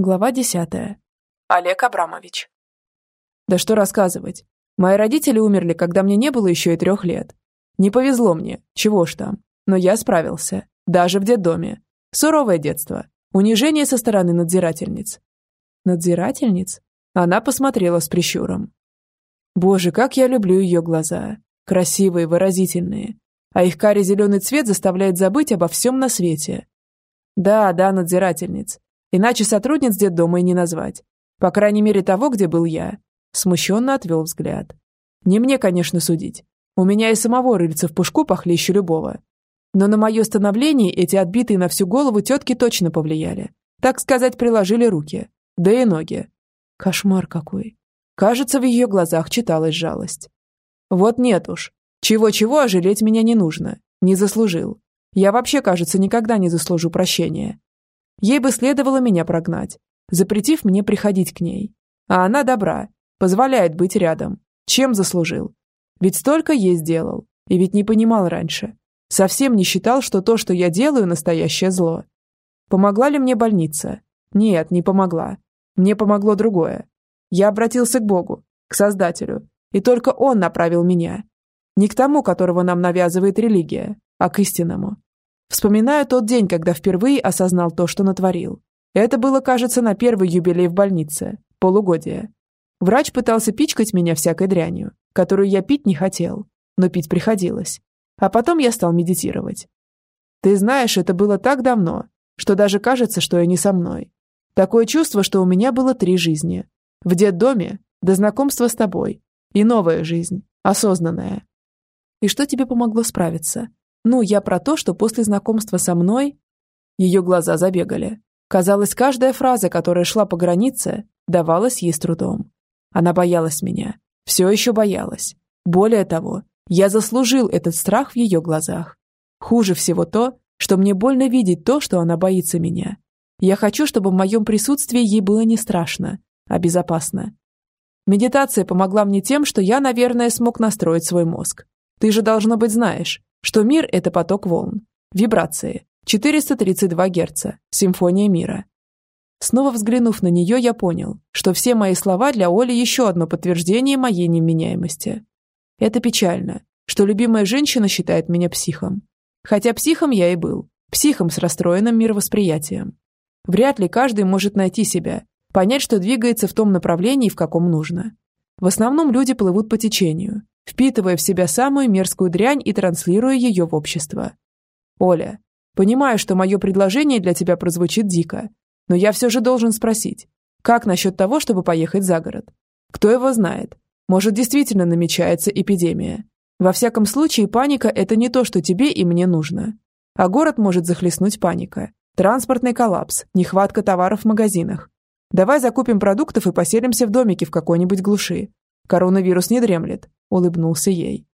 Глава десятая. Олег Абрамович. Да что рассказывать. Мои родители умерли, когда мне не было еще и трех лет. Не повезло мне, чего ж там. Но я справился. Даже в детдоме. Суровое детство. Унижение со стороны надзирательниц. Надзирательниц? Она посмотрела с прищуром. Боже, как я люблю ее глаза. Красивые, выразительные. А их карий зеленый цвет заставляет забыть обо всем на свете. Да, да, надзирательниц. Иначе сотрудниц детдома и не назвать. По крайней мере, того, где был я. Смущенно отвел взгляд. Не мне, конечно, судить. У меня и самого рыльца в пушку похлеще любого. Но на мое становление эти отбитые на всю голову тетки точно повлияли. Так сказать, приложили руки. Да и ноги. Кошмар какой. Кажется, в ее глазах читалась жалость. Вот нет уж. Чего-чего, а жалеть меня не нужно. Не заслужил. Я вообще, кажется, никогда не заслужу прощения. Ей бы следовало меня прогнать, запретив мне приходить к ней. А она добра, позволяет быть рядом. Чем заслужил? Ведь столько ей сделал, и ведь не понимал раньше. Совсем не считал, что то, что я делаю, настоящее зло. Помогла ли мне больница? Нет, не помогла. Мне помогло другое. Я обратился к Богу, к Создателю, и только Он направил меня. Не к тому, которого нам навязывает религия, а к истинному. Вспоминаю тот день, когда впервые осознал то, что натворил. Это было, кажется, на первый юбилей в больнице, полугодие. Врач пытался пичкать меня всякой дрянью, которую я пить не хотел, но пить приходилось. А потом я стал медитировать. Ты знаешь, это было так давно, что даже кажется, что я не со мной. Такое чувство, что у меня было три жизни. В детдоме, до знакомства с тобой, и новая жизнь, осознанная. И что тебе помогло справиться? Ну, я про то, что после знакомства со мной... Ее глаза забегали. Казалось, каждая фраза, которая шла по границе, давалась ей с трудом. Она боялась меня. Все еще боялась. Более того, я заслужил этот страх в ее глазах. Хуже всего то, что мне больно видеть то, что она боится меня. Я хочу, чтобы в моем присутствии ей было не страшно, а безопасно. Медитация помогла мне тем, что я, наверное, смог настроить свой мозг. Ты же, должно быть, знаешь, что мир – это поток волн, вибрации, 432 Гц, симфония мира. Снова взглянув на нее, я понял, что все мои слова для Оли еще одно подтверждение моей невменяемости. Это печально, что любимая женщина считает меня психом. Хотя психом я и был, психом с расстроенным мировосприятием. Вряд ли каждый может найти себя, понять, что двигается в том направлении, в каком нужно. В основном люди плывут по течению, впитывая в себя самую мерзкую дрянь и транслируя ее в общество. Оля, понимаю, что мое предложение для тебя прозвучит дико, но я все же должен спросить, как насчет того, чтобы поехать за город? Кто его знает? Может, действительно намечается эпидемия. Во всяком случае, паника – это не то, что тебе и мне нужно. А город может захлестнуть паника. Транспортный коллапс, нехватка товаров в магазинах. Давай закупим продуктов и поселимся в домике в какой-нибудь глуши. Коронавирус не дремлет улыбнулся ей.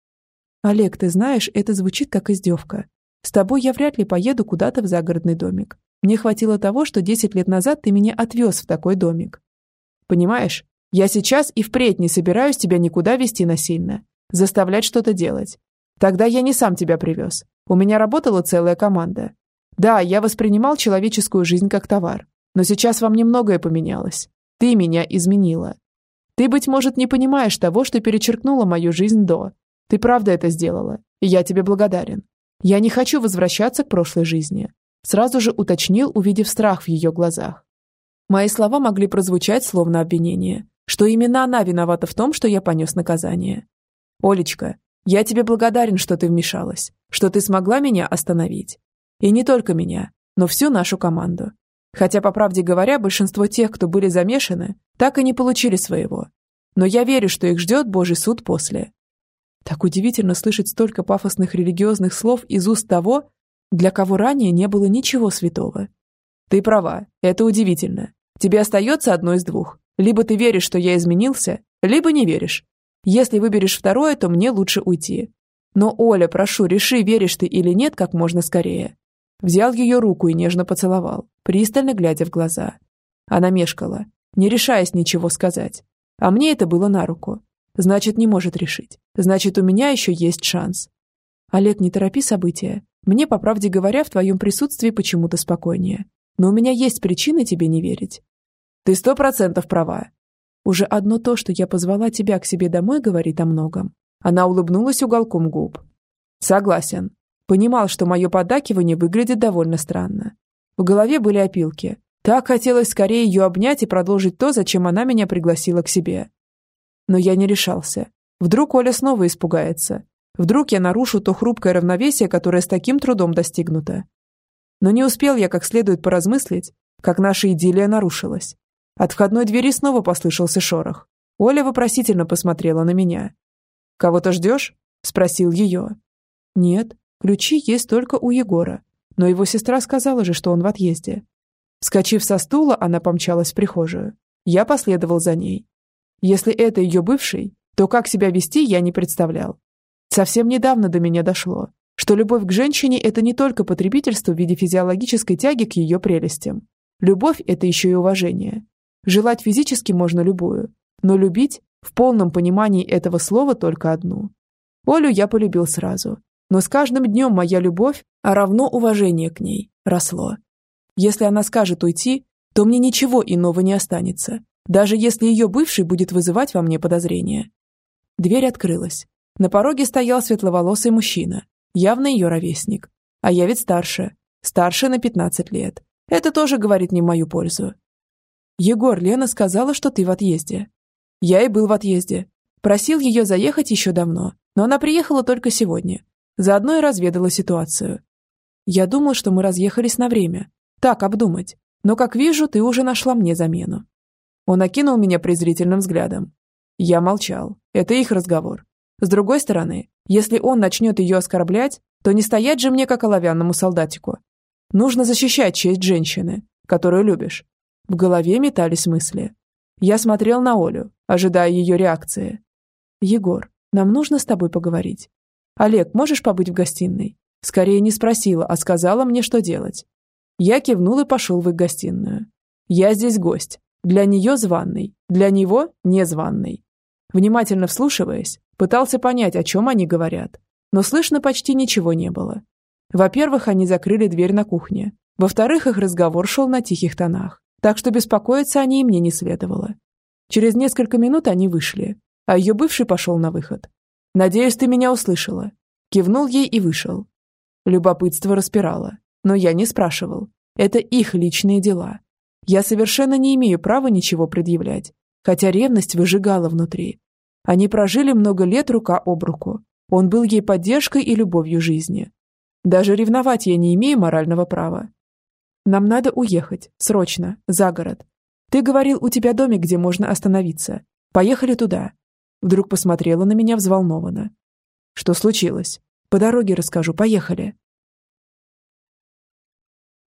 «Олег, ты знаешь, это звучит как издевка. С тобой я вряд ли поеду куда-то в загородный домик. Мне хватило того, что 10 лет назад ты меня отвез в такой домик. Понимаешь, я сейчас и впредь не собираюсь тебя никуда вести насильно, заставлять что-то делать. Тогда я не сам тебя привез. У меня работала целая команда. Да, я воспринимал человеческую жизнь как товар, но сейчас во мне многое поменялось. Ты меня изменила. Ты, быть может, не понимаешь того, что перечеркнула мою жизнь до. Ты правда это сделала, и я тебе благодарен. Я не хочу возвращаться к прошлой жизни. Сразу же уточнил, увидев страх в ее глазах. Мои слова могли прозвучать словно обвинение, что именно она виновата в том, что я понес наказание. Олечка, я тебе благодарен, что ты вмешалась, что ты смогла меня остановить. И не только меня, но всю нашу команду. Хотя, по правде говоря, большинство тех, кто были замешаны, так и не получили своего. Но я верю, что их ждет Божий суд после. Так удивительно слышать столько пафосных религиозных слов из уст того, для кого ранее не было ничего святого. Ты права, это удивительно. Тебе остается одно из двух. Либо ты веришь, что я изменился, либо не веришь. Если выберешь второе, то мне лучше уйти. Но, Оля, прошу, реши, веришь ты или нет как можно скорее. Взял ее руку и нежно поцеловал, пристально глядя в глаза. Она мешкала, не решаясь ничего сказать. А мне это было на руку. Значит, не может решить. Значит, у меня еще есть шанс. Олег, не торопи события. Мне, по правде говоря, в твоем присутствии почему-то спокойнее. Но у меня есть причины тебе не верить. Ты сто процентов права. Уже одно то, что я позвала тебя к себе домой, говорит о многом. Она улыбнулась уголком губ. Согласен. Понимал, что мое поддакивание выглядит довольно странно. В голове были опилки. Так хотелось скорее ее обнять и продолжить то, зачем она меня пригласила к себе. Но я не решался. Вдруг Оля снова испугается. Вдруг я нарушу то хрупкое равновесие, которое с таким трудом достигнуто. Но не успел я как следует поразмыслить, как наша идиллия нарушилась. От входной двери снова послышался шорох. Оля вопросительно посмотрела на меня. «Кого-то ждешь?» – спросил ее. «Нет, ключи есть только у Егора, но его сестра сказала же, что он в отъезде». Скочив со стула, она помчалась в прихожую. Я последовал за ней. Если это ее бывший, то как себя вести я не представлял. Совсем недавно до меня дошло, что любовь к женщине – это не только потребительство в виде физиологической тяги к ее прелестям. Любовь – это еще и уважение. Желать физически можно любую, но любить в полном понимании этого слова только одну. Олю я полюбил сразу, но с каждым днем моя любовь, а равно уважение к ней, росло. Если она скажет уйти, то мне ничего иного не останется, даже если ее бывший будет вызывать во мне подозрения. Дверь открылась. На пороге стоял светловолосый мужчина, явно ее ровесник. А я ведь старше, старше на 15 лет. Это тоже говорит не в мою пользу. «Егор, Лена сказала, что ты в отъезде». Я и был в отъезде. Просил ее заехать еще давно, но она приехала только сегодня. Заодно и разведала ситуацию. Я думал, что мы разъехались на время. Так, обдумать. Но, как вижу, ты уже нашла мне замену. Он окинул меня презрительным взглядом. Я молчал. Это их разговор. С другой стороны, если он начнет ее оскорблять, то не стоять же мне, как оловянному солдатику. Нужно защищать честь женщины, которую любишь. В голове метались мысли. Я смотрел на Олю, ожидая ее реакции. «Егор, нам нужно с тобой поговорить. Олег, можешь побыть в гостиной?» Скорее не спросила, а сказала мне, что делать. Я кивнул и пошел в их гостиную. Я здесь гость. Для нее званный, для него незваный. Внимательно вслушиваясь, пытался понять, о чем они говорят, но слышно почти ничего не было. Во-первых, они закрыли дверь на кухне. Во-вторых, их разговор шел на тихих тонах, так что беспокоиться о ней мне не следовало. Через несколько минут они вышли, а ее бывший пошел на выход. «Надеюсь, ты меня услышала». Кивнул ей и вышел. Любопытство распирало, но я не спрашивал. Это их личные дела. Я совершенно не имею права ничего предъявлять, хотя ревность выжигала внутри. Они прожили много лет рука об руку. Он был ей поддержкой и любовью жизни. Даже ревновать я не имею морального права. Нам надо уехать, срочно, за город. Ты говорил, у тебя домик, где можно остановиться. Поехали туда. Вдруг посмотрела на меня взволнованно. Что случилось? По дороге расскажу, поехали.